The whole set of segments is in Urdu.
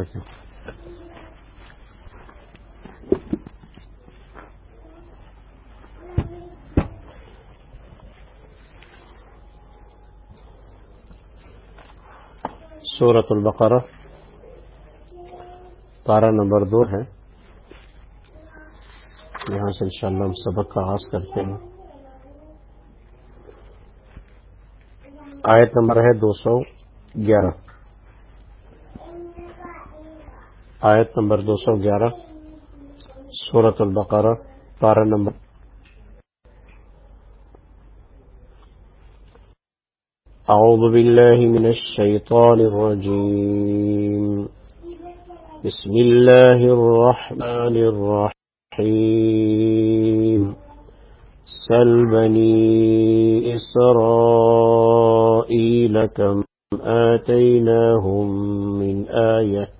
رکھیں سورت البقرہ پارہ نمبر دو ہے۔ یہاں سے انشاءاللہ ہم سبق کا آغاز کرتے ہیں۔ آیت نمبر ہے دو سو گیارہ۔ آیت نمبر دو سو گیارہ سورت البقرہ، پارہ نمبر۔ أعوذ بالله من الشيطان الرجيم بسم الله الرحمن الرحيم سل بني إسرائيل كم آتيناهم من آية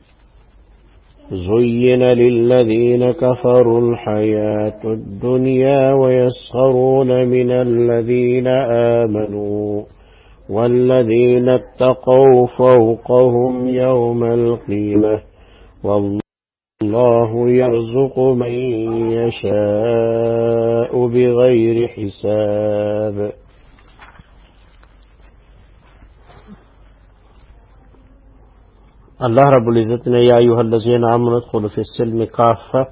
زين للذين كفروا الحياة الدنيا ويسخرون من الذين آمنوا والذين اتقوا فوقهم يوم القيمة والله يرزق من يشاء بغير حساب اللہ رب العزت نے یا الذین آمنت خلف السلم کافہ،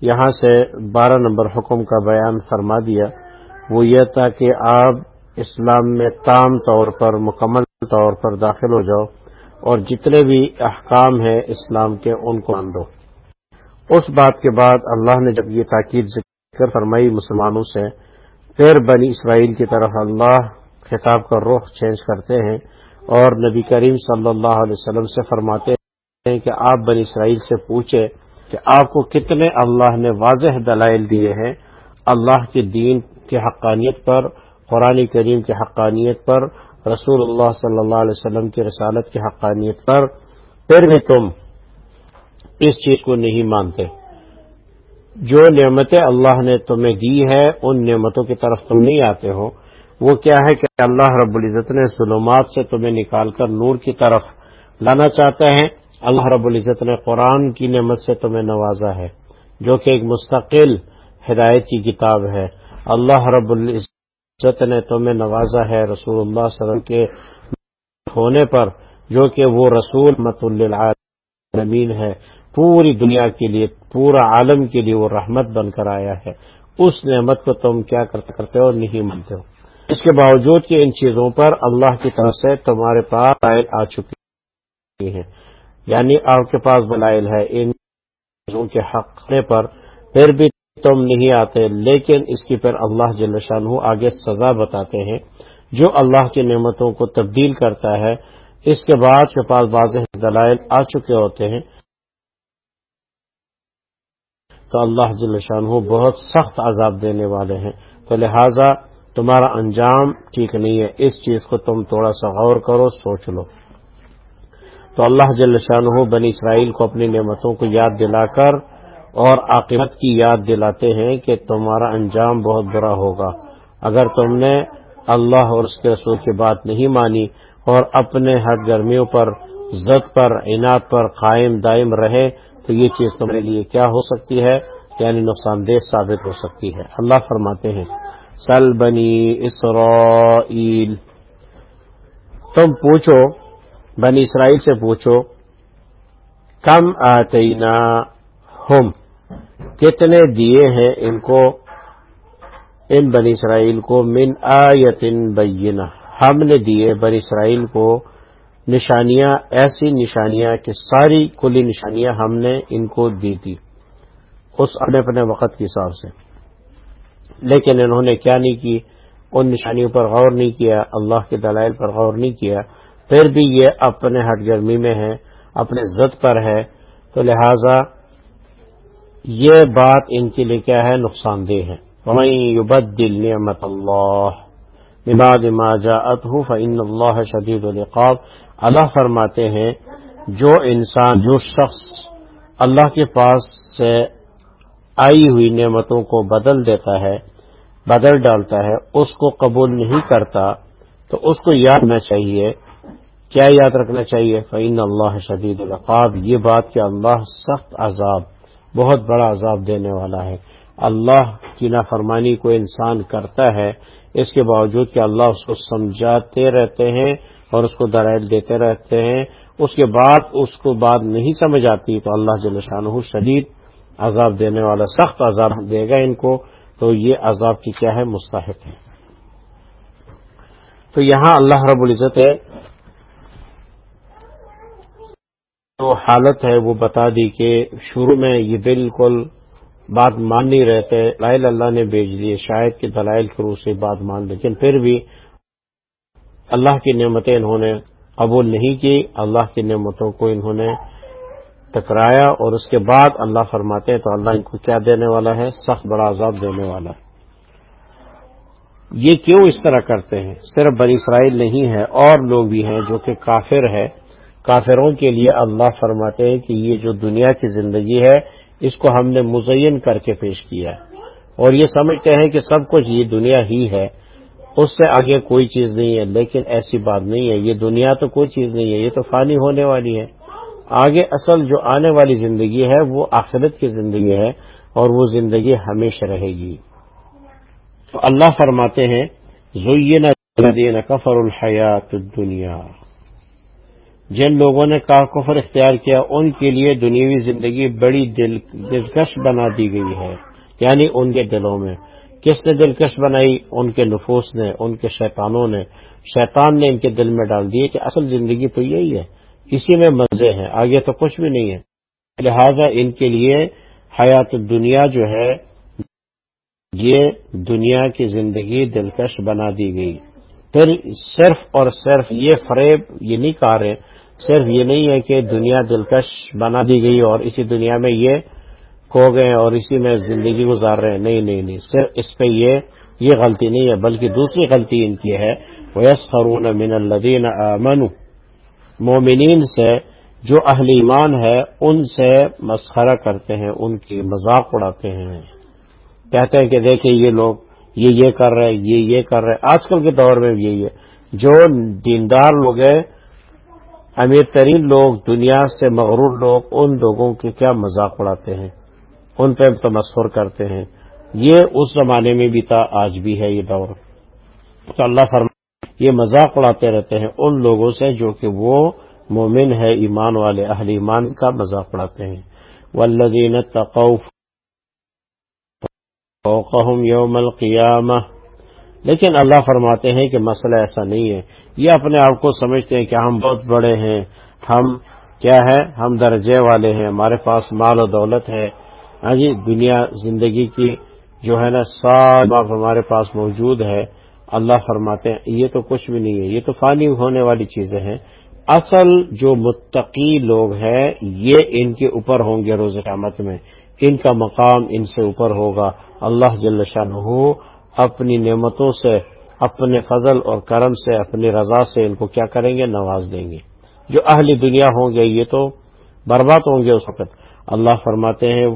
یہاں سے بارہ نمبر حکم کا بیان فرما دیا۔ وہ یہ تھا کہ آپ اسلام میں تام طور پر، مکمل طور پر داخل ہو جاؤ اور جتنے بھی احکام ہیں اسلام کے، ان کو دو اس بات کے بعد اللہ نے جب یہ تاکید ذکر فرمائی مسلمانوں سے، پھر بنی اسرائیل کی طرف اللہ خطاب کا رخ چینج کرتے ہیں۔ اور نبی کریم صلی اللہ علیہ وسلم سے فرماتے ہیں کہ آپ بنی اسرائیل سے پوچھے کہ آپ کو کتنے اللہ نے واضح دلائل دیے ہیں اللہ کے دین کی حقانیت پر، قرآن کریم کی حقانیت پر، رسول اللہ صلی اللہ علیہ وسلم کی رسالت کی حقانیت پر۔ پھر بھی تم اس چیز کو نہیں مانتے۔ جو نعمتیں اللہ نے تمہیں دی ہے ان نعمتوں کی طرف تم نہیں آتے ہو۔ وہ کیا ہے کہ اللہ رب العزت نے ظلمات سے تمہیں نکال کر نور کی طرف لانا چاہتے ہیں۔ اللہ رب العزت نے قرآن کی نعمت سے تمہیں نوازا ہے، جو کہ ایک مستقل ہدایت کی کتاب ہے۔ اللہ رب العزت نے تمہیں نوازا ہے رسول اللہ صلی اللہ علیہ وسلم کے ہونے پر، جو کہ وہ رسول مت العالمین ہے۔ پوری دنیا کے لیے، پورا عالم کے لیے وہ رحمت بن کر آیا ہے۔ اس نعمت کو تم کیا کرتے ہو؟ نہیں مانتے ہو۔ اس کے باوجود کہ ان چیزوں پر اللہ کی طرف سے تمہارے پاس دلائل آ چکی ہیں۔ یعنی آپ کے پاس دلائل ہے ان چیزوں کے حق پر پھر بھی تم نہیں آتے، لیکن اس کی پھر اللہ جل شاہ آگے سزا بتاتے ہیں۔ جو اللہ کی نعمتوں کو تبدیل کرتا ہے، اس کے بعد کے پاس واضح دلائل آ چکے ہوتے ہیں۔ تو اللہ جل شاہ بہت سخت عذاب دینے والے ہیں۔ تو لہذا تمہارا انجام ٹھیک نہیں ہے، اس چیز کو تم تھوڑا سا غور کرو، سوچ لو۔ تو اللہ جل شاہ بنی اسرائیل کو اپنی نعمتوں کو یاد دلا کر اور عاقبت کی یاد دلاتے ہیں کہ تمہارا انجام بہت برا ہوگا۔ اگر تم نے اللہ اور اس کے رسول کی بات نہیں مانی اور اپنے ہر گرمیوں پر، زد پر، عناد پر قائم دائم رہے، تو یہ چیز تمہارے لیے کیا ہو سکتی ہے؟ یعنی نقصان دہ ثابت ہو سکتی ہے۔ اللہ فرماتے ہیں سل بنی اسرائیل۔ تم پوچھو، بنی اسرائیل سے پوچھو، کم آتینا ہم، کتنے دیے ہیں ان کو؟ ان بنی اسرائیل کو من آیتن بینہ۔ ہم نے دیے بنی اسرائیل کو نشانیاں، ایسی نشانیاں کہ ساری کلی نشانیاں ہم نے ان کو دی تھی، اس اپنے اپنے وقت کے حساب سے۔ لیکن انہوں نے کیا نہیں کی؟ ان نشانیوں پر غور نہیں کیا، اللہ کے دلائل پر غور نہیں کیا۔ پھر بھی یہ اپنے ہٹ گرمی میں ہے اپنے زد پر ہے تو لہذا یہ بات ان کے لیے کیا ہے؟ نقصان دہ ہے۔ يبدل نعمت اللہ بباد ما جاءته فإن اللہ شدید العقاب۔ اللہ فرماتے ہیں، جو انسان، جو شخص اللہ کے پاس سے آئی ہوئی نعمتوں کو بدل دیتا ہے بدل ڈالتا ہے، اس کو قبول نہیں کرتا، تو اس کو یاد رکھنا چاہیے۔ کیا یاد رکھنا چاہیے؟ فعین اللہ شدید القاب یہ بات کہ اللہ سخت عذاب، بہت بڑا عذاب دینے والا ہے۔ اللہ کی نافرمانی کو انسان کرتا ہے، اس کے باوجود کہ اللہ اس کو سمجھاتے رہتے ہیں اور اس کو درائل دیتے رہتے ہیں۔ اس کے بعد اس کو بات نہیں سمجھ آتی، تو اللہ جل شاہ شدید عذاب دینے والا، سخت عذاب دے گا ان کو۔ تو یہ عذاب کی کیا ہے؟ مستحق ہے تو یہاں اللہ رب العزت ہے جو حالت ہے، وہ بتا دی کہ شروع میں یہ بالکل بات مان نہیں رہتے۔ لائل اللہ نے بھیج دیے، شاید کہ دلائل کے روح سے بات مان، لیکن پھر بھی اللہ کی نعمتیں انہوں نے قبول نہیں کی۔ اللہ کی نعمتوں کو انہوں نے ٹکرایا اور اس کے بعد اللہ فرماتے ہیں تو اللہ ان کو کیا دینے والا ہے؟ سخت بڑا عذاب دینے والا ہے۔ یہ کیوں اس طرح کرتے ہیں؟ صرف بنی اسرائیل نہیں ہے، اور لوگ بھی ہیں جو کہ کافر ہے کافروں کے لیے اللہ فرماتے ہیں کہ یہ جو دنیا کی زندگی ہے، اس کو ہم نے مزین کر کے پیش کیا ہے۔ اور یہ سمجھتے ہیں کہ سب کچھ یہ دنیا ہی ہے۔ اس سے آگے کوئی چیز نہیں ہے، لیکن ایسی بات نہیں ہے۔ یہ دنیا تو کوئی چیز نہیں ہے، یہ تو فانی ہونے والی ہے۔ آگے اصل جو آنے والی زندگی ہے وہ آخرت کی زندگی ہے اور وہ زندگی ہمیشہ رہے گی۔ تو اللہ فرماتے ہیں، زین کفر الحیات دنیا جن لوگوں نے کفر اختیار کیا، ان کے لیے دنیاوی زندگی بڑی دل، دلکش بنا دی گئی ہے۔ یعنی ان کے دلوں میں۔ کس نے دلکش بنائی؟ ان کے نفوس نے، ان کے شیطانوں نے۔ شیطان نے ان کے دل میں ڈال دیے کہ اصل زندگی تو یہی ہے۔ اسی میں مزے ہیں، آگے تو کچھ بھی نہیں ہے۔ لہذا ان کے لیے حیات دنیا جو ہے، یہ دنیا کی زندگی دلکش بنا دی گئی۔ پھر صرف اور صرف یہ فریب، یہ نہیں کہا رہے، صرف یہ نہیں ہے کہ دنیا دلکش بنا دی گئی اور اسی دنیا میں یہ کھو گئے اور اسی میں زندگی گزار رہے ہیں۔ نہیں نہیں نہیں، صرف اس پہ یہ یہ غلطی نہیں ہے، بلکہ دوسری غلطی ان کی ہے۔ ویس فرون من الدین امن مومنین سے جو اہل ایمان ہے، ان سے مسخرہ کرتے ہیں، ان کی مذاق اڑاتے ہیں۔ کہتے ہیں کہ دیکھیں یہ لوگ یہ یہ کر رہے، یہ یہ کر رہے۔ آج کل کے دور میں بھی یہی ہے۔ جو دیندار لوگ ہیں، امیر ترین لوگ، دنیا سے مغرور لوگ، ان لوگوں کے کیا مذاق اڑاتے ہیں۔ ان پہ تمسر کرتے ہیں۔ یہ اس زمانے میں بھی تھا، آج بھی ہے یہ دور۔ تو اللہ فرما یہ مذاق اڑاتے رہتے ہیں ان لوگوں سے جو کہ وہ مومن ہے، ایمان والے، اہل ایمان کا مذاق اڑاتے ہیں۔ والذین تقوف فوقهم یوم القیامہ لیکن اللہ فرماتے ہیں کہ مسئلہ ایسا نہیں ہے۔ یہ اپنے آپ کو سمجھتے ہیں کہ ہم بہت بڑے ہیں، ہم کیا ہے، ہم درجے والے ہیں، ہمارے پاس مال و دولت ہے۔ ہاں جی دنیا زندگی کی جو ہے نا سال ہمارے پاس موجود ہے۔ اللہ فرماتے ہیں، یہ تو کچھ بھی نہیں ہے، یہ تو فانی ہونے والی چیزیں ہیں۔ اصل جو متقی لوگ ہیں، یہ ان کے اوپر ہوں گے روز قیامت میں۔ ان کا مقام ان سے اوپر ہوگا۔ اللہ جل شاہ اپنی نعمتوں سے، اپنے فضل اور کرم سے، اپنی رضا سے ان کو کیا کریں گے؟ نواز دیں گے۔ جو اہلی دنیا ہوں گے، یہ تو برباد ہوں گے اس وقت۔ اللہ فرماتے ہیں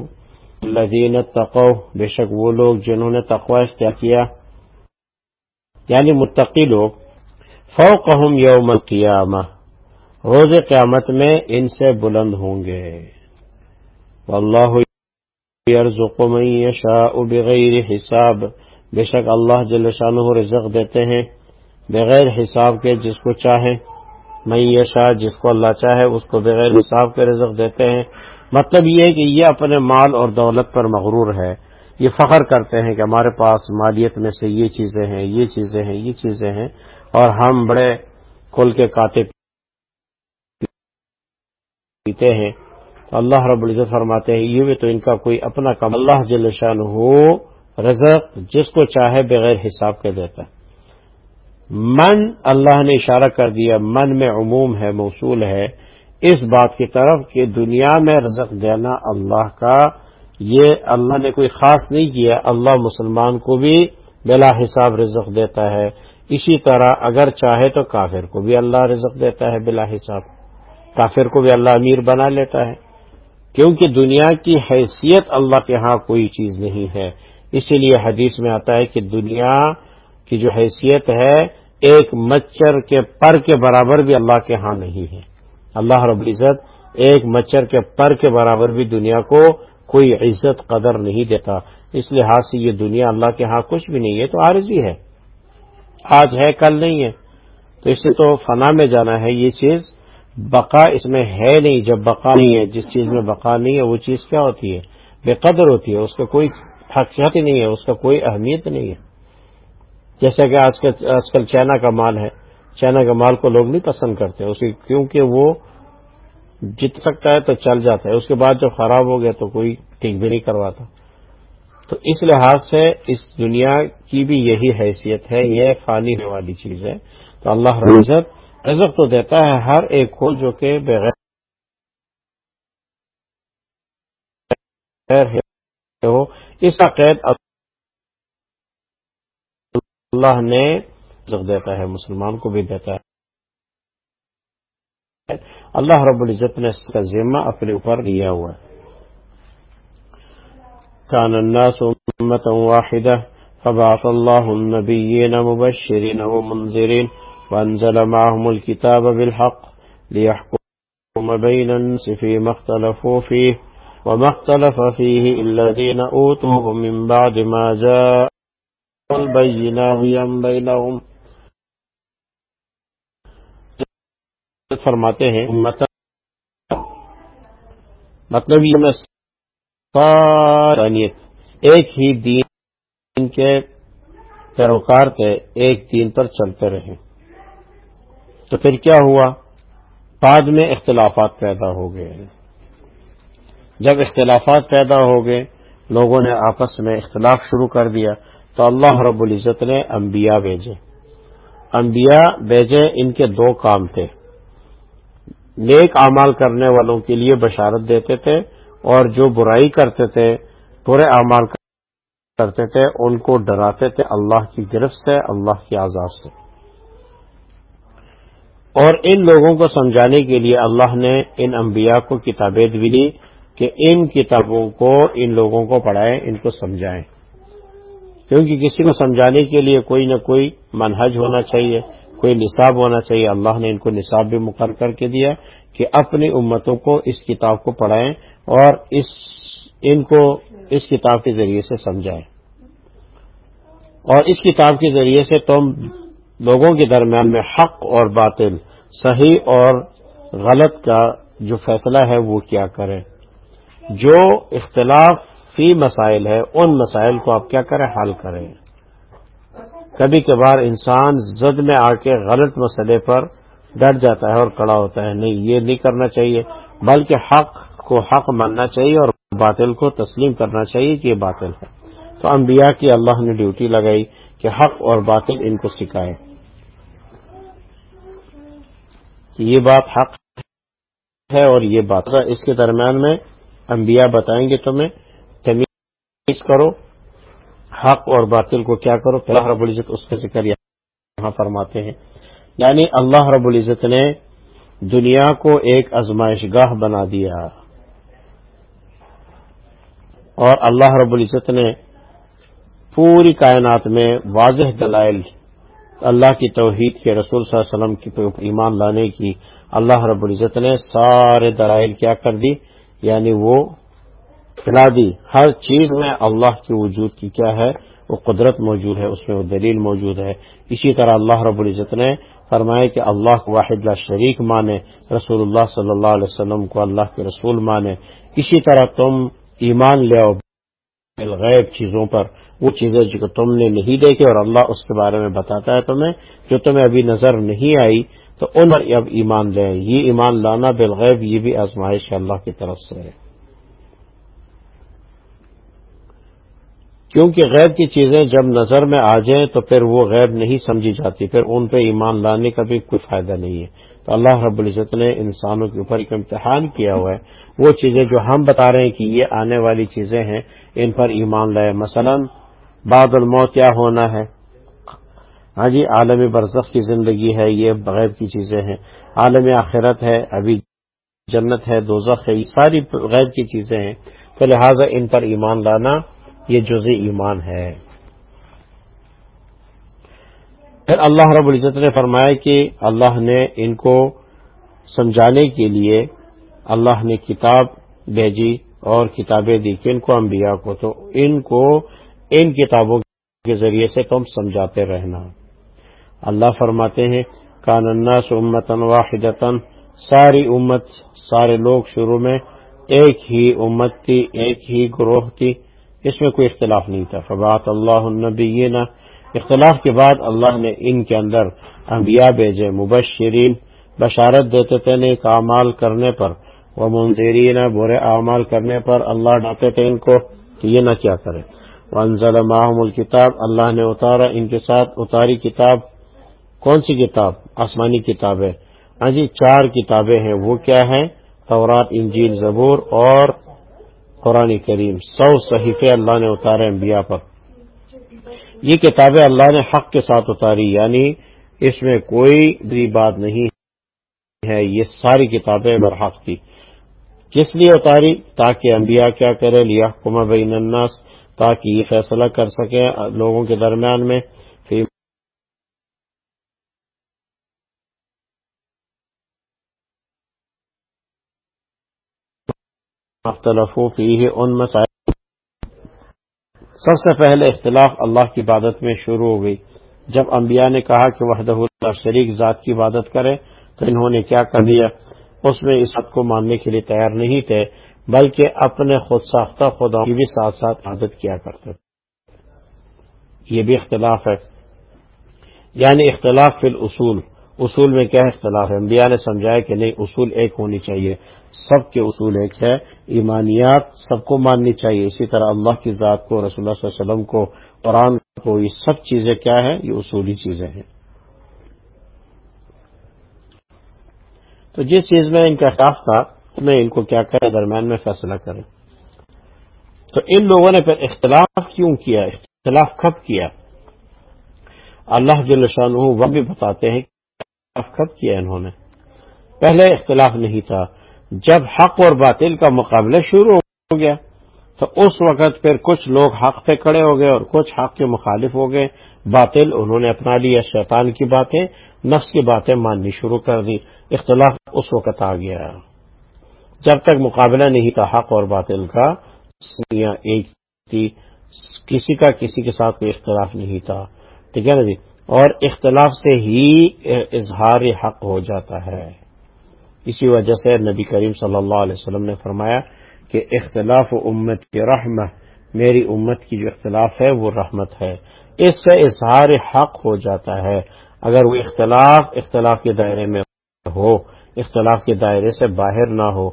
لدین تقو بے شک وہ لوگ جنہوں نے تقوی اختیار کیا یعنی متقی لوگ، فوقہم یوم القیامہ، روز قیامت میں ان سے بلند ہوں گے۔ واللہ یرزق من یشاء بغیر حساب۔ بے شک اللہ جل شانہ رزق دیتے ہیں بغیر حساب کے جس کو چاہے میں یشاء، جس کو اللہ چاہے، اس کو بغیر حساب کے رزق دیتے ہیں۔ مطلب یہ ہے کہ یہ اپنے مال اور دولت پر مغرور ہے۔ یہ فخر کرتے ہیں کہ ہمارے پاس مالیت میں سے یہ چیزیں ہیں، یہ چیزیں ہیں، یہ چیزیں ہیں اور ہم بڑے کھل کے کاتے پیتے ہیں۔ تو اللہ رب العزت فرماتے ہیں، یہ بھی تو ان کا کوئی اپنا کام اللہ جل شان ہو رزق جس کو چاہے بغیر حساب کے دیتا من، اللہ نے اشارہ کر دیا، من میں عموم ہے، موصول ہے۔ اس بات کی طرف کہ دنیا میں رزق دینا اللہ کا یہ اللہ نے کوئی خاص نہیں کیا، اللہ مسلمان کو بھی بلا حساب رزق دیتا ہے۔ اسی طرح اگر چاہے تو کافر کو بھی اللہ رزق دیتا ہے بلا حساب۔ کافر کو بھی اللہ امیر بنا لیتا ہے۔ کیونکہ دنیا کی حیثیت اللہ کے ہاں کوئی چیز نہیں ہے۔ اسی لیے حدیث میں آتا ہے کہ دنیا کی جو حیثیت ہے، ایک مچھر کے پر کے برابر بھی اللہ کے ہاں نہیں ہے۔ اللہ رب العزت ایک مچھر کے پر کے برابر بھی دنیا کو کوئی عزت قدر نہیں دیتا۔ اس لحاظ سے یہ دنیا اللہ کے ہاں کچھ بھی نہیں ہے تو عارضی ہے۔ آج ہے، کل نہیں ہے۔ تو اس سے تو فنا میں جانا ہے۔ یہ چیز بقا اس میں ہے نہیں۔ جب بقا نہیں ہے، جس چیز میں بقا نہیں ہے، وہ چیز کیا ہوتی ہے؟ بے قدر ہوتی ہے۔ اس کا کوئی حقیقت ہی نہیں ہے، اس کا کوئی اہمیت نہیں ہے۔ جیسا کہ آج کل چائنا کا مال ہے۔ چائنا کا مال کو لوگ نہیں پسند کرتے۔ اس کیونکہ وہ جت سکتا ہے تو چل جاتا ہے۔ اس کے بعد جب خراب ہو گیا تو کوئی ٹھیک بھی نہیں کرواتا۔ تو اس لحاظ سے اس دنیا کی بھی یہی حیثیت ہے، یہ فانی ہونے والی چیز ہے۔ تو اللہ رزت رزق تو دیتا ہے ہر ایک کو جو کہ بغیر ہو۔ اس کا قید اللہ نے رزق دیتا ہے، مسلمان کو بھی دیتا ہے۔ اللہ رب العزت نے اس کا ذمہ اپنے اوپر لیا ہوا ہے۔ كان الناس أمة واحدة فبعث الله النبيين مبشرين ومنذرين وأنزل معهم الكتاب بالحق ليحكم بين الناس فيما اختلفوا فيه وما اختلف فيه إلا الذين أوتوه من بعد ما جاء البينات بينهم فرماتے ہیں۔ مطلب یہ میں ایک ہی دین کے پیروکار تھے ایک دین پر چلتے رہے۔ تو پھر کیا ہوا؟ بعد میں اختلافات پیدا ہو گئے۔ جب اختلافات پیدا ہو گئے لوگوں نے آپس میں اختلاف شروع کر دیا۔ تو اللہ رب العزت نے انبیاء بھیجے۔ انبیاء بھیجے ان کے دو کام تھے۔ نیک اعمال کرنے والوں کے لیے بشارت دیتے تھے اور جو برائی کرتے تھے، برے اعمال کرتے تھے، ان کو ڈراتے تھے اللہ کی گرفت سے، اللہ کی عذاب سے۔ اور ان لوگوں کو سمجھانے کے لیے اللہ نے ان انبیاء کو کتابیں بھی دی کہ ان کتابوں کو، ان لوگوں کو پڑھائیں، ان کو سمجھائیں۔ کیونکہ کسی کو سمجھانے کے لیے کوئی نہ کوئی منہج ہونا چاہیے۔ کوئی نصاب ہونا چاہیے۔ اللہ نے ان کو نصاب بھی مقرر کر کے دیا کہ اپنی امتوں کو اس کتاب کو پڑھائیں اور اس، ان کو اس کتاب کے ذریعے سے سمجھائیں۔ اور اس کتاب کے ذریعے سے تم لوگوں کے درمیان میں حق اور باطل، صحیح اور غلط کا جو فیصلہ ہے وہ کیا کریں۔ جو اختلاف فی مسائل ہے، ان مسائل کو آپ کیا کریں؟ حل کریں۔ کبھی کبھار انسان زد میں آ کے غلط مسئلے پر ڈٹ جاتا ہے اور کڑا ہوتا ہے، نہیں، یہ نہیں کرنا چاہیے، بلکہ حق کو حق ماننا چاہیے اور باطل کو تسلیم کرنا چاہیے کہ یہ باطل ہے۔ تو انبیاء کی اللہ نے ڈیوٹی لگائی کہ حق اور باطل ان کو سکھائے۔ کہ یہ بات حق ہے اور یہ بات اس کے درمیان میں انبیاء بتائیں گے تمہیں، تمیز کرو۔ حق اور باطل کو کیا کرو؟ اللہ رب العزت اس کا ذکر یہاں فرماتے ہیں۔ یعنی اللہ رب العزت نے دنیا کو ایک ازمائش گاہ بنا دیا۔ اور اللہ رب العزت نے پوری کائنات میں واضح دلائل اللہ کی توحید کے رسول صلی اللہ علیہ وسلم کی ایمان لانے کی اللہ رب العزت نے سارے دلائل کیا کر دی۔ یعنی وہ کھلا دی۔ ہر چیز میں اللہ کے وجود کی کیا ہے؟ وہ قدرت موجود ہے، اس میں وہ دلیل موجود ہے۔ اسی طرح اللہ رب العزت نے فرمایا کہ اللہ کو واحد لا شریک مانے، رسول اللہ صلی اللہ علیہ وسلم کو اللہ کے رسول مانے۔ اسی طرح تم ایمان لے غیب چیزوں پر۔ وہ چیزیں جو تم نے نہیں دیکھی اور اللہ اس کے بارے میں بتاتا ہے تمہیں، جو تمہیں ابھی نظر نہیں آئی، تو ان پر اب ایمان لے یہ ایمان لانا بالغیب، یہ بھی آزمائش اللہ کی طرف سے۔ ہے کیونکہ غیب کی چیزیں جب نظر میں آ جائیں تو پھر وہ غیب نہیں سمجھی جاتی، پھر ان پہ ایمان لانے کا بھی کوئی فائدہ نہیں ہے۔ تو اللہ رب العزت نے انسانوں کے اوپر ایک امتحان کیا ہوا ہے۔ وہ چیزیں جو ہم بتا رہے ہیں کہ یہ آنے والی چیزیں ہیں، ان پر ایمان لائے۔ مثلا بعد الموت کیا ہونا ہے؟ ہاں جی عالم برزخ کی زندگی ہے، یہ بغیر کی چیزیں ہیں۔ عالم آخرت ہے، ابھی جنت ہے، دوزخ ہے، یہ ساری غیر کی چیزیں ہیں۔ تو لہٰذا ان پر ایمان لانا یہ جزء ایمان ہے۔ پھر اللہ رب العزت نے فرمایا کہ اللہ نے ان کو سمجھانے کے لیے اللہ نے کتاب بھیجی اور کتابیں دی کہ ان کو انبیاء کو، تو ان کو ان کتابوں کے ذریعے سے تم سمجھاتے رہنا۔ اللہ فرماتے ہیں، کان الناس امتن واحدتن ساری امت، سارے لوگ شروع میں ایک ہی امت تھی، ایک ہی گروہ تھی اس میں کوئی اختلاف نہیں تھا۔ فبات اللہ النبیین اختلاف کے بعد اللہ نے ان کے اندر انبیاء بھیجے، مبشرین، بشارت دیتے تھے نیک اعمال کرنے پر۔ وہ منظرین برے اعمال کرنے پر اللہ ڈاتے تھے ان کو کہ یہ نہ کیا کرے۔ انضل ماہم الکتاب اللہ نے اتارا ان کے ساتھ۔ اتاری کتاب۔ کون سی کتاب؟ آسمانی کتاب ہے۔ ہاں جی چار کتابیں ہیں۔ وہ کیا ہیں؟ تورات، انجیل، زبور اور قرآن کریم، سو صحیفے اللہ نے اتارے انبیاء پر۔ یہ کتابیں اللہ نے حق کے ساتھ اتاری یعنی اس میں کوئی بھی بات نہیں ہے، یہ ساری کتابیں برحق تھی۔ کس لیے اتاری؟ تاکہ انبیاء کیا کرے لیا کما بین الناس، تاکہ یہ فیصلہ کر سکے لوگوں کے درمیان میں۔ مختلف ان مسائل۔ سب سے پہلے اختلاف اللہ کی عبادت میں شروع ہو گئی۔ جب انبیاء نے کہا کہ وحدہ اللہ شریک ذات کی عبادت کرے، تو انہوں نے کیا کر دیا؟ اس میں اس حد کو ماننے کے لیے تیار نہیں تھے، بلکہ اپنے خود ساختہ خدا کی بھی ساتھ ساتھ عادت کیا کرتے یہ بھی اختلاف ہے۔ یعنی اختلاف فی الاصول۔ اصول میں کیا اختلاف ہے۔ انبیاء نے سمجھایا کہ نہیں، اصول ایک ہونی چاہیے۔ سب کے اصول ایک ہے۔ ایمانیات سب کو ماننی چاہیے۔ اسی طرح اللہ کی ذات کو، رسول اللہ صلی اللہ علیہ وسلم کو، قرآن کو، یہ سب چیزیں کیا ہیں؟ یہ اصولی چیزیں ہیں۔ تو جس چیز میں ان کا اختلاف تھا، میں ان کو کیا کرے درمیان میں فیصلہ کرے تو ان لوگوں نے پھر اختلاف کیوں کیا؟ اختلاف کب کیا؟ اللہ جل شاہ وہ بھی بتاتے ہیں کب کیا انہوں نے۔ پہلے اختلاف نہیں تھا۔ جب حق اور باطل کا مقابلہ شروع ہو گیا، تو اس وقت پھر کچھ لوگ حق پہ کھڑے ہو گئے اور کچھ حق کے مخالف ہو گئے۔ باطل، انہوں نے اپنا لیا۔ شیطان کی باتیں، نفس کی باتیں ماننی شروع کر دی۔ اختلاف اس وقت آ گیا۔ جب تک مقابلہ نہیں تھا، حق اور باطل کا ایک تھی۔ کسی کا کسی کے ساتھ کوئی اختلاف نہیں تھا۔ ٹھیک ہے نا جی؟ اور اختلاف سے ہی اظہار حق ہو جاتا ہے۔ اسی وجہ سے نبی کریم صلی اللہ علیہ وسلم نے فرمایا کہ اختلاف امت کی رحم میری امت کی جو اختلاف ہے وہ رحمت ہے۔ اس سے اظہار حق ہو جاتا ہے۔ اگر وہ اختلاف اختلاف کے دائرے میں ہو، اختلاف کے دائرے سے باہر نہ ہو،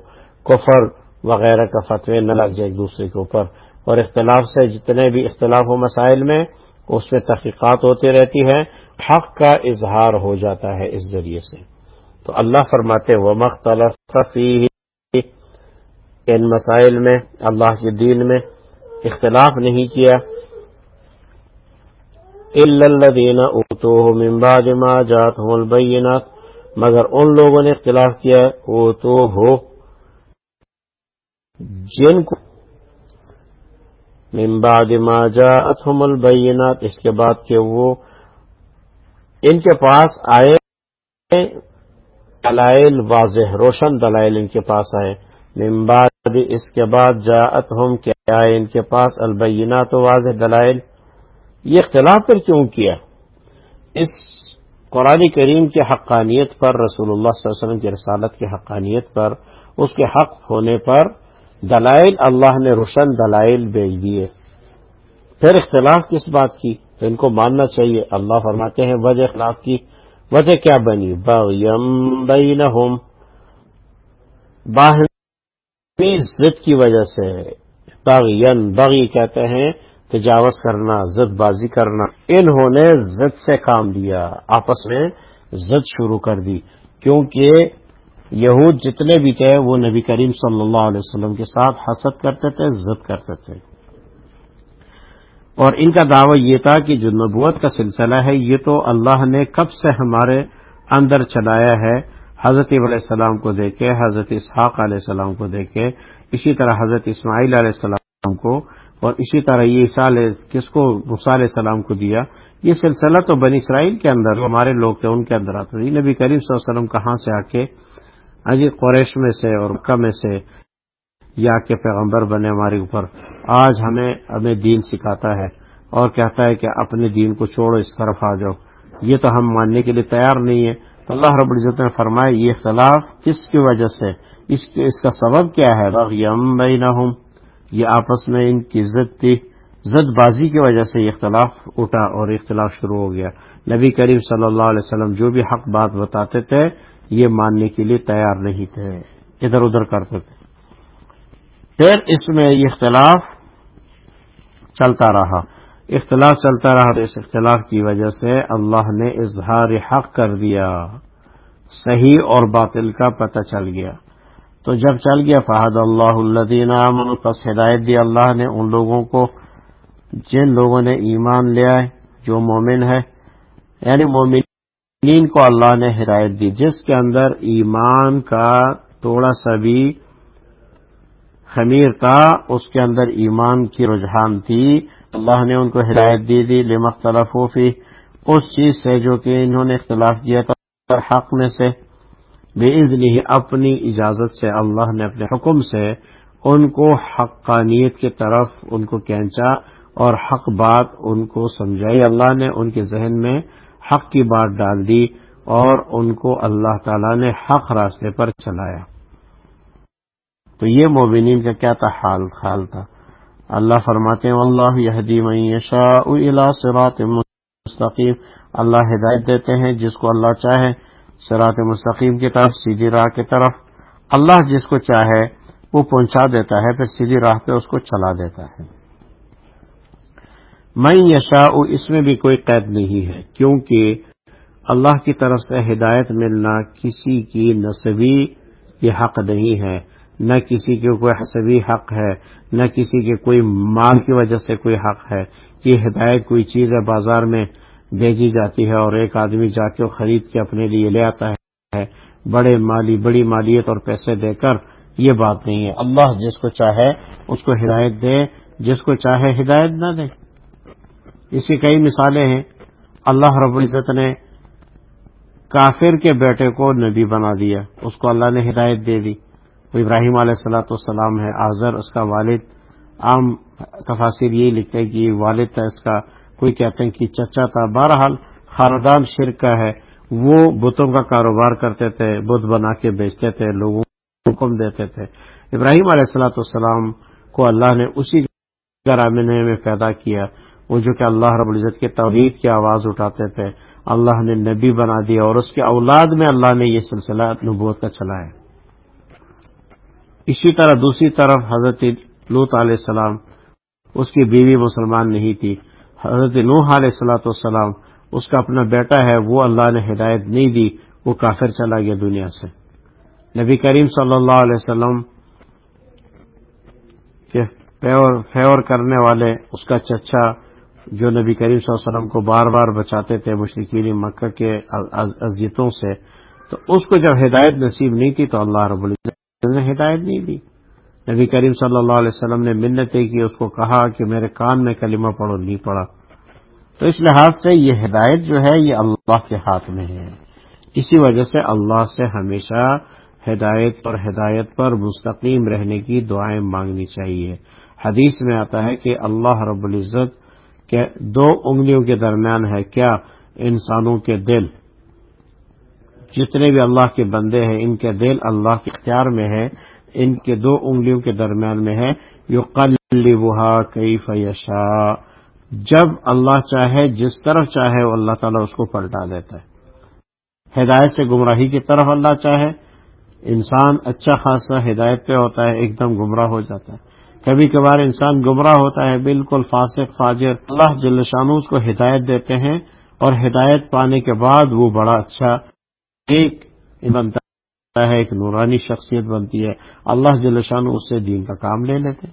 کفر وغیرہ کا فتوی نہ لگ جائے ایک دوسرے کے اوپر، اور اختلاف سے جتنے بھی اختلاف ہو مسائل میں اس میں تحقیقات ہوتی رہتی ہیں، حق کا اظہار ہو جاتا ہے اس ذریعے سے۔ تو اللہ فرماتے وہ مختلف ان مسائل میں، اللہ کے دین میں اختلاف نہیں کیا۔ الدین اتو ممبا جما جات البینات مگر ان لوگوں نے اختلاف کیا وہ تو ہو جن کو بعد ما جاءتهم البینات اس کے بعد کہ وہ ان کے پاس آئے، دلائل واضح، روشن دلائل ان کے پاس آئے۔ بعد اس کے بعد جاءتهم کیا آئے ان کے پاس البینات واضح دلائل۔ یہ اختلاف پر کیوں کیا؟ اس قرآن کریم کی حقانیت پر، رسول اللہ صلی اللہ علیہ وسلم کی رسالت کی حقانیت پر، اس کے حق ہونے پر دلائل اللہ نے روشن دلائل بھیج دیے۔ پھر اختلاف کس بات کی؟ تو ان کو ماننا چاہیے۔ اللہ فرماتے ہیں، وجہ اخلاق کی۔ وجہ کیا بنی؟ بغیم بینہم۔ باہمی ضد کی وجہ سے۔ بغین بغی کہتے ہیں، تجاوز کرنا زد بازی کرنا۔ انہوں نے زد سے کام لیا۔ آپس میں زد شروع کر دی۔ کیونکہ یہود جتنے بھی تھے وہ نبی کریم صلی اللہ علیہ وسلم کے ساتھ حسد کرتے تھے، ضد کرتے تھے۔ اور ان کا دعویٰ یہ تھا کہ جو نبوت کا سلسلہ ہے، یہ تو اللہ نے کب سے ہمارے اندر چلایا ہے۔ حضرت علیہ السلام کو دیکھے، حضرت اسحاق علیہ السلام کو دیکھے، اسی طرح حضرت اسماعیل علیہ السلام کو، اور اسی طرح یہ سال کس کو؟ علیہ السلام کو دیا۔ یہ سلسلہ تو بنی اسرائیل کے اندر، ہمارے لوگ تھے، ان کے اندر آتا تھا۔ نبی کریم صلی اللہ علیہ وسلم کہاں سے آ کے اجی قریش میں سے اور مکہ میں سے یا کے پیغمبر بنے ہمارے اوپر، آج ہمیں ہمیں دین سکھاتا ہے اور کہتا ہے کہ اپنے دین کو چھوڑو، اس طرف آ جاؤ۔ یہ تو ہم ماننے کے لیے تیار نہیں ہے تو اللہ رب العزت نے فرمایا، یہ اختلاف کس کی وجہ سے؟ اس اس کا سبب کیا ہے؟ بینہم۔ یہ آپس میں ان کی عزت تھی۔ زد بازی کی وجہ سے یہ اختلاف اٹھا اور اختلاف شروع ہو گیا۔ نبی کریم صلی اللہ علیہ وسلم جو بھی حق بات بتاتے تھے یہ ماننے کے لیے تیار نہیں تھے، ادھر ادھر کرتے تھے۔ پھر اس میں یہ اختلاف چلتا رہا۔ اختلاف چلتا رہا اس اختلاف کی وجہ سے اللہ نے اظہار حق کر دیا، صحیح اور باطل کا پتہ چل گیا۔ تو جب چل گیا فہد اللہ الدین پس ہدایت دی اللہ نے ان لوگوں کو، جن لوگوں نے ایمان لیا ہے جو مومن ہے یعنی مومن مومنین کو اللہ نے ہدایت دی، جس کے اندر ایمان کا تھوڑا سا بھی خمیر تھا، اس کے اندر ایمان کی رجحان تھی۔ اللہ نے ان کو ہدایت دی دی لمختلف فی اس چیز سے جو کہ انہوں نے اختلاف کیا تھا حق میں سے بے ہی اپنی اجازت سے اللہ نے اپنے حکم سے ان کو حقانیت کی طرف ان کو کھینچا اور حق بات ان کو سمجھائی۔ اللہ نے ان کے ذہن میں حق کی بات ڈال دی اور ان کو اللہ تعالی نے حق راستے پر چلایا۔ تو یہ موبین کا کیا تھا حال خال تھا؟ اللہ فرماتے ہیں اللہ یہ صراط مستقیم۔ اللہ ہدایت دیتے ہیں جس کو اللہ چاہے سرات مستقیم کی طرف، سیدھی راہ کی طرف۔ اللہ جس کو چاہے، وہ پہنچا دیتا ہے، پھر سیدھی راہ پہ اس کو چلا دیتا ہے۔ میں یشا اس میں بھی کوئی قید نہیں ہے، کیونکہ اللہ کی طرف سے ہدایت ملنا کسی کی نصبی یہ حق نہیں ہے، نہ کسی کے کوئی حسبی حق ہے، نہ کسی کے کوئی مال کی وجہ سے کوئی حق ہے۔ کہ ہدایت کوئی چیز ہے، بازار میں بھیجی جاتی ہے اور ایک آدمی جا کے خرید کے اپنے لیے لے آتا ہے۔ بڑے مالی، بڑی مالیت اور پیسے دے کر یہ بات نہیں ہے۔ اللہ جس کو چاہے، اس کو ہدایت دے، جس کو چاہے ہدایت نہ دے۔ اس کی کئی مثالیں ہیں۔ اللہ رب العزت نے کافر کے بیٹے کو نبی بنا دیا۔ اس کو اللہ نے ہدایت دے دی۔ وہ ابراہیم علیہ السلاۃ والسلام ہے آزر اس کا والد۔ عام تفاصر یہی لکھتے ہیں کہ والد تھا، اس کا کوئی کہتے ہیں کہ چچا تھا۔ بہرحال خاندان شرک کا ہے۔ وہ بتوں کا کاروبار کرتے تھے، بت بنا کے بیچتے تھے، لوگوں کو حکم دیتے تھے۔ ابراہیم علیہ السلاۃ والسلام کو اللہ نے اسی گرامنے میں پیدا کیا۔ وہ جو کہ اللہ رب العزت کے توحید کی آواز اٹھاتے تھے۔ اللہ نے نبی بنا دیا اور اس کے اولاد میں اللہ نے یہ سلسلہ نبوت کا چلایا اسی طرح دوسری طرف حضرت لوت علیہ السلام، اس کی بیوی مسلمان نہیں تھی۔ حضرت نوح علیہ السلاۃ والسلام، اس کا اپنا بیٹا ہے، وہ اللہ نے ہدایت نہیں دی، وہ کافر چلا گیا دنیا سے۔ نبی کریم صلی اللہ علیہ وسلم کے فیور کرنے والے، اس کا چچا جو نبی کریم صلی اللہ علیہ وسلم کو بار بار بچاتے تھے مشرقین مکہ کے اذیتوں سے، تو اس کو جب ہدایت نصیب نہیں تھی تو اللہ رب العزت نے ہدایت نہیں دی۔ نبی کریم صلی اللہ علیہ وسلم نے منتیں کی اس کو کہا کہ میرے کان میں کلمہ پڑھو، نہیں پڑا تو اس لحاظ سے یہ ہدایت جو ہے، یہ اللہ کے ہاتھ میں ہے۔ اسی وجہ سے اللہ سے ہمیشہ ہدایت اور ہدایت پر مستقیم رہنے کی دعائیں مانگنی چاہیے۔ حدیث میں آتا ہے کہ اللہ رب العزت کے دو انگلیوں کے درمیان ہے کیا انسانوں کے دل؟ جتنے بھی اللہ کے بندے ہیں، ان کے دل اللہ کے اختیار میں ہے ان کے دو انگلیوں کے درمیان میں ہے یو کل کئی فیشا جب اللہ چاہے، جس طرف چاہے، وہ اللہ تعالیٰ اس کو پلٹا دیتا ہے۔ ہدایت سے گمراہی کی طرف اللہ چاہے، انسان اچھا خاصا ہدایت پہ ہوتا ہے، ایک دم گمراہ ہو جاتا ہے۔ کبھی کبھار انسان گمراہ ہوتا ہے، بالکل فاسق، فاجر۔ اللہ جل اس کو ہدایت دیتے ہیں اور ہدایت پانے کے بعد وہ بڑا اچھا ایک بنتا ہے، ایک نورانی شخصیت بنتی ہے۔ اللہ جل اس سے دین کا کام لے لیتے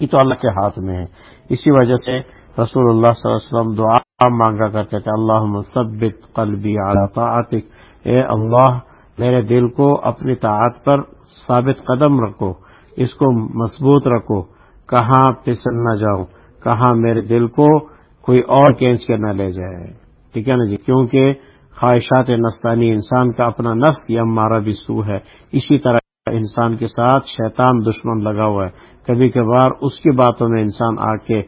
یہ تو اللہ کے ہاتھ میں ہے۔ اسی وجہ سے رسول اللہ صلی اللہ علیہ وسلم دعا مانگا کرتے تھے اللہ مثبت قلبی طاعتک۔ اے اللہ، میرے دل کو اپنی طاعت پر ثابت قدم رکھو۔ اس کو مضبوط رکھو۔ کہاں پسند نہ جاؤں، کہاں میرے دل کو کوئی اور کینچ کے نہ لے جائے۔ ٹھیک ہے نا جی؟ کیونکہ خواہشات نفسانی، انسان کا اپنا نفس یا مارا بھی سو ہے۔ اسی طرح انسان کے ساتھ شیطان دشمن لگا ہوا ہے۔ کبھی کبھار اس کی باتوں میں انسان آ کے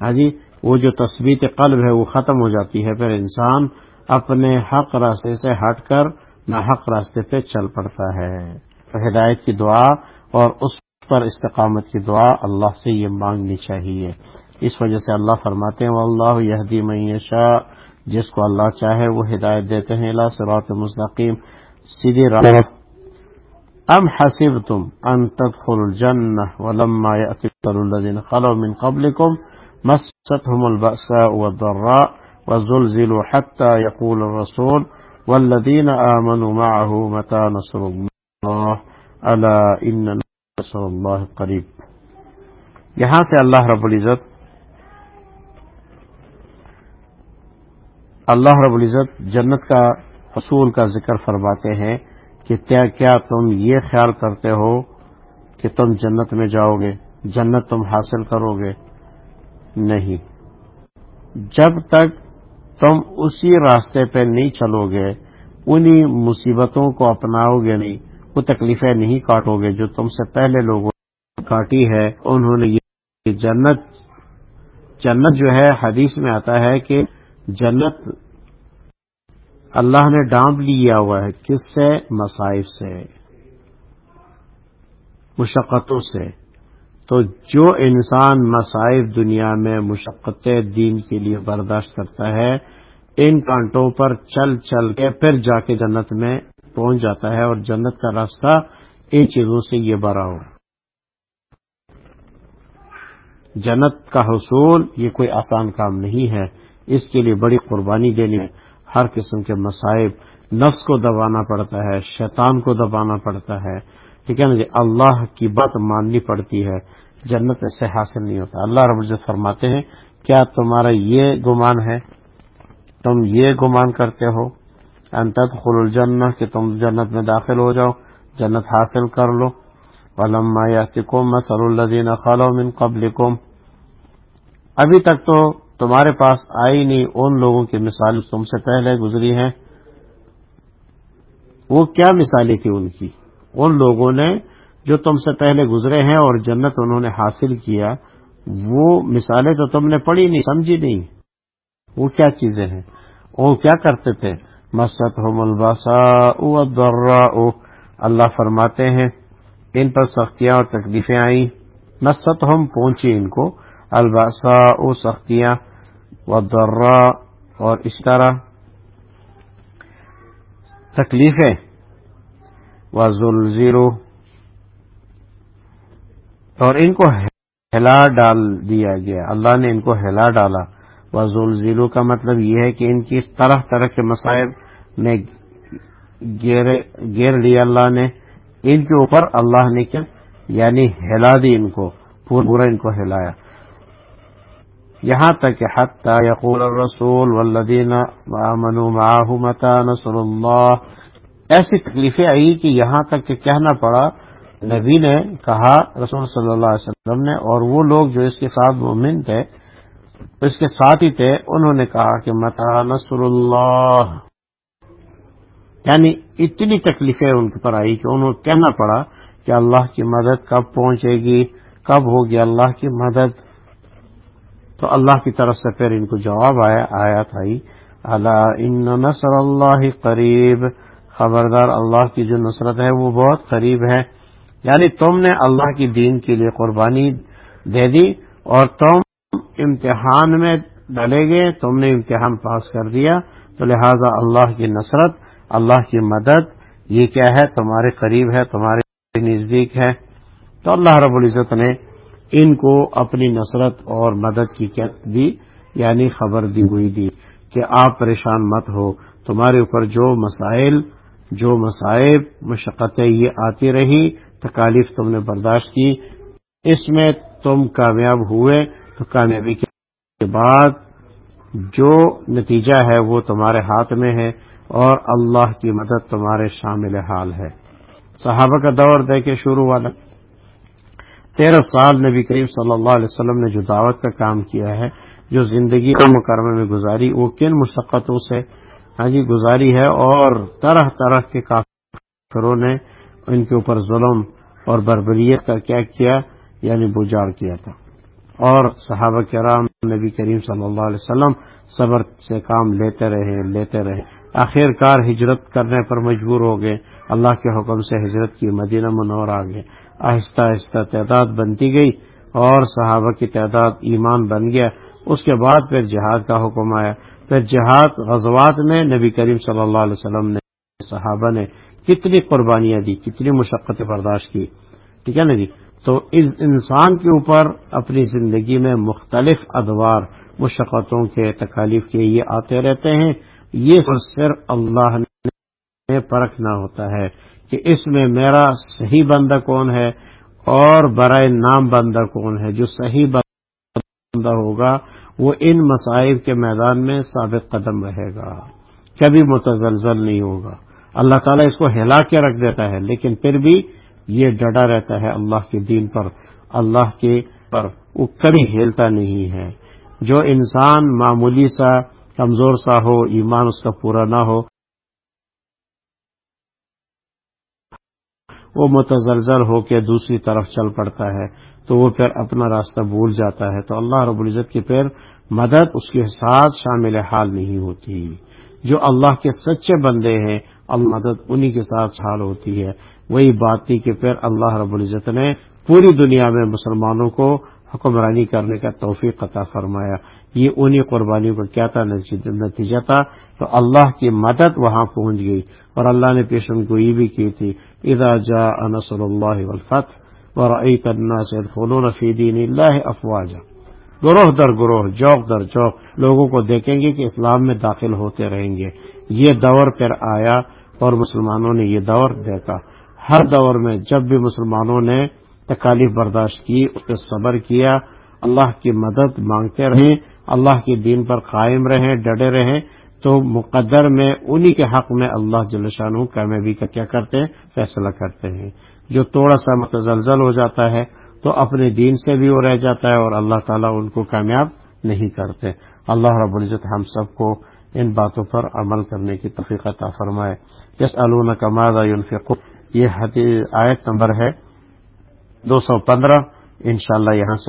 ہاں جی وہ جو تصویر قلب ہے وہ ختم ہو جاتی ہے۔ پھر انسان اپنے حق راستے سے ہٹ کر نہ حق راستے پہ چل پڑتا ہے۔ ہدایت کی دعا اور اس پر استقامت کی دعا اللہ سے یہ مانگنی چاہیے۔ اس وجہ سے اللہ فرماتے ہیں اللہ یہدی معیشہ جس کو اللہ چاہے وہ ہدایت دیتے ہیں اللہ صراط مستقیم سیدھی راہ ام حسب تم ان تدخل الجنہ ولما یأتکر الذین خلو من قبلکم مستهم البأساء والضراء وزلزلوا حتى يقول الرسول والذين آمنوا معه متى نصر الله ألا إن نصر الله قريب یہاں سے اللہ رب العزت، اللہ رب العزت جنت کا حصول کا ذکر فرماتے ہیں کہ کیا تم یہ خیال کرتے ہو کہ تم جنت میں جاؤ گے، جنت تم حاصل کرو گے؟ نہیں۔ جب تک تم اسی راستے پہ نہیں چلو گے، انہی مصیبتوں کو اپناؤ گے نہیں۔ وہ تکلیفیں نہیں کاٹو گے، جو تم سے پہلے لوگوں نے کاٹی ہے، انہوں نے یہ جنت جنت جو ہے، حدیث میں آتا ہے کہ جنت اللہ نے ڈانپ لیا ہوا ہے، کس سے؟ مصائف سے، مشقتوں سے۔ تو جو انسان مصائف دنیا میں مشقت دین کے لیے برداشت کرتا ہے، ان کانٹوں پر چل چل کے پھر جا کے جنت میں پہنچ جاتا ہے اور جنت کا راستہ ان چیزوں سے یہ بھرا ہو۔ جنت کا حصول یہ کوئی آسان کام نہیں ہے۔ اس کے لیے بڑی قربانی دینی ہے۔ ہر قسم کے مسائب نفس کو دبانا پڑتا ہے، شیطان کو دبانا پڑتا ہے۔ ٹھیک ہے نا جی؟ اللہ کی بات ماننی پڑتی ہے۔ جنت ایسے حاصل نہیں ہوتا۔ اللہ رب العزت فرماتے ہیں، کیا تمہارا یہ گمان ہے؟ تم یہ گمان کرتے ہو؟ انتت خل الجن کہ تم جنت میں داخل ہو جاؤ، جنت حاصل کر لو۔ علما یا مسل الدین خالو من قبل ابھی تک تو تمہارے پاس آئی نہیں ان لوگوں کی مثال تم سے پہلے گزری ہیں۔ وہ کیا مثالیں تھی ان کی؟ ان لوگوں نے جو تم سے پہلے گزرے ہیں اور جنت انہوں نے حاصل کیا، وہ مثالیں تو تم نے پڑھی نہیں، سمجھی نہیں۔ وہ کیا چیزیں ہیں؟ وہ کیا کرتے تھے؟ مست ہو ملباسا او اللہ فرماتے ہیں، ان پر سختیاں اور تکلیفیں آئیں۔ مست ہم پہنچی ان کو۔ الباسا او سختیاں۔ و درا اور اس طرح۔ تکلیفیں۔ و زلزیرو اور ان کو ہلا ڈال دیا گیا۔ اللہ نے ان کو ہلا ڈالا۔ و زلزیرو کا مطلب یہ ہے کہ ان کی طرح طرح کے مسائل نے گیر لیا اللہ نے، ان کے اوپر اللہ نے کیا؟ یعنی ہلا دی ان کو، پورا پورا ان کو ہلایا۔ یہاں تک کہ حتی یقول الرسول والذین آمنوا معه متا نصر اللہ۔ ایسی تکلیفیں آئی کہ یہاں تک کہ کہنا پڑا، نبی نے کہا، رسول صلی اللہ علیہ وسلم نے، اور وہ لوگ جو اس کے ساتھ مومن تھے، اس کے ساتھ ہی تھے، انہوں نے کہا کہ متا نصر اللہ۔ یعنی اتنی تکلیفیں ان پر آئی کہ انہوں نے کہنا پڑا کہ اللہ کی مدد کب پہنچے گی، کب ہوگی اللہ کی مدد۔ تو اللہ کی طرف سے پھر ان کو جواب آیا آیا تھا اللہ ان نصر اللہ قریب خبردار اللہ کی جو نصرت ہے وہ بہت قریب ہے۔ یعنی تم نے اللہ کی دین کے لیے قربانی دے دی اور تم امتحان میں ڈلے گئے، تم نے امتحان پاس کر دیا۔ تو لہذا اللہ کی نصرت اللہ کی مدد، یہ کیا ہے؟ تمہارے قریب ہے، تمہارے نزدیک ہے۔ تو اللہ رب العزت نے ان کو اپنی نصرت اور مدد کی دی یعنی خبر دی ہوئی دی کہ آپ پریشان مت ہو۔ تمہارے اوپر جو مسائل، جو مصائب، مشقتیں یہ آتی رہی، تکالیف تم نے برداشت کی۔ اس میں تم کامیاب ہوئے، تو کامیابی کے بعد جو نتیجہ ہے وہ تمہارے ہاتھ میں ہے۔ اور اللہ کی مدد تمہارے شامل حال ہے۔ صحابہ کا دور دے کے شروع والا تیرہ سال نبی کریم صلی اللہ علیہ وسلم نے جو دعوت کا کام کیا ہے، جو زندگی مکرمہ میں گزاری، وہ کن مشقتوں سے ہاں جی گزاری ہے اور طرح طرح کے کافروں نے ان کے اوپر ظلم اور بربریت کا کیا کیا یعنی بجار کیا تھا۔ اور صحابہ کرام نبی کریم صلی اللہ علیہ وسلم صبر سے کام لیتے رہے لیتے رہے۔ آخر کار ہجرت کرنے پر مجبور ہو گئے۔ اللہ کے حکم سے ہجرت کی مدینہ منور آ گئے۔ آہستہ آہستہ تعداد بنتی گئی اور صحابہ کی تعداد ایمان بن گیا۔ اس کے بعد پھر جہاد کا حکم آیا۔ پھر جہاد غزوات میں نبی کریم صلی اللہ علیہ وسلم نے صحابہ نے کتنی قربانیاں دی، کتنی مشقت برداشت کی۔ ٹھیک ہے نا جی؟ تو اس انسان کے اوپر اپنی زندگی میں مختلف ادوار، مشقتوں کے، تکالیف کے یہ آتے رہتے ہیں۔ یہ صرف اللہ نے پرکھنا ہوتا ہے کہ اس میں میرا صحیح بندہ کون ہے اور برائے نام بندہ کون ہے۔ جو صحیح بندہ ہوگا، وہ ان مسائب کے میدان میں ثابت قدم رہے گا۔ کبھی متزلزل نہیں ہوگا۔ اللہ تعالیٰ اس کو ہلا کے رکھ دیتا ہے، لیکن پھر بھی یہ ڈٹا رہتا ہے اللہ کے دین پر۔ اللہ کے پر وہ کبھی ہلتا نہیں ہے۔ جو انسان معمولی سا کمزور سا ہو، ایمان اس کا پورا نہ ہو۔ وہ متزلزل ہو کے دوسری طرف چل پڑتا ہے، تو وہ پھر اپنا راستہ بھول جاتا ہے۔ تو اللہ رب العزت کی پھر مدد، اس کے ساتھ شامل حال نہیں ہوتی۔ جو اللہ کے سچے بندے ہیں، اللہ مدد انہی کے ساتھ حال ہوتی ہے۔ وہی بات تھی کہ پھر اللہ رب العزت نے پوری دنیا میں مسلمانوں کو حکمرانی کرنے کا توفیق عطا فرمایا۔ یہ انہی قربانیوں کا کیا تھا؟ نتیجہ تھا تو اللہ کی مدد وہاں پہنچ گئی اور اللہ نے پیشن گوئی بھی کی تھی۔ ادا جا انصر اللہ ولفت اور فلون دین اللہ افواجہ گروہ در گروہ، جوک در جوک لوگوں کو دیکھیں گے کہ اسلام میں داخل ہوتے رہیں گے۔ یہ دور پھر آیا اور مسلمانوں نے یہ دور دیکھا۔ ہر دور میں جب بھی مسلمانوں نے تکالیف برداشت کی، اس پہ صبر کیا، اللہ کی مدد مانگتے رہیں، اللہ کے دین پر قائم رہیں ڈٹے رہیں، تو مقدر میں انہی کے حق میں اللہ جلشان کامیابی کا کیا کرتے ہیں؟ فیصلہ کرتے ہیں۔ جو تھوڑا سا متزلزل ہو جاتا ہے، تو اپنے دین سے بھی وہ رہ جاتا ہے اور اللہ تعالیٰ ان کو کامیاب نہیں کرتے۔ اللہ رب العزت ہم سب کو ان باتوں پر عمل کرنے کی عطا فرمائے۔ یس کماد یہ آیت نمبر ہے۔ دو سو پندرہ انشاءاللہ یہاں سے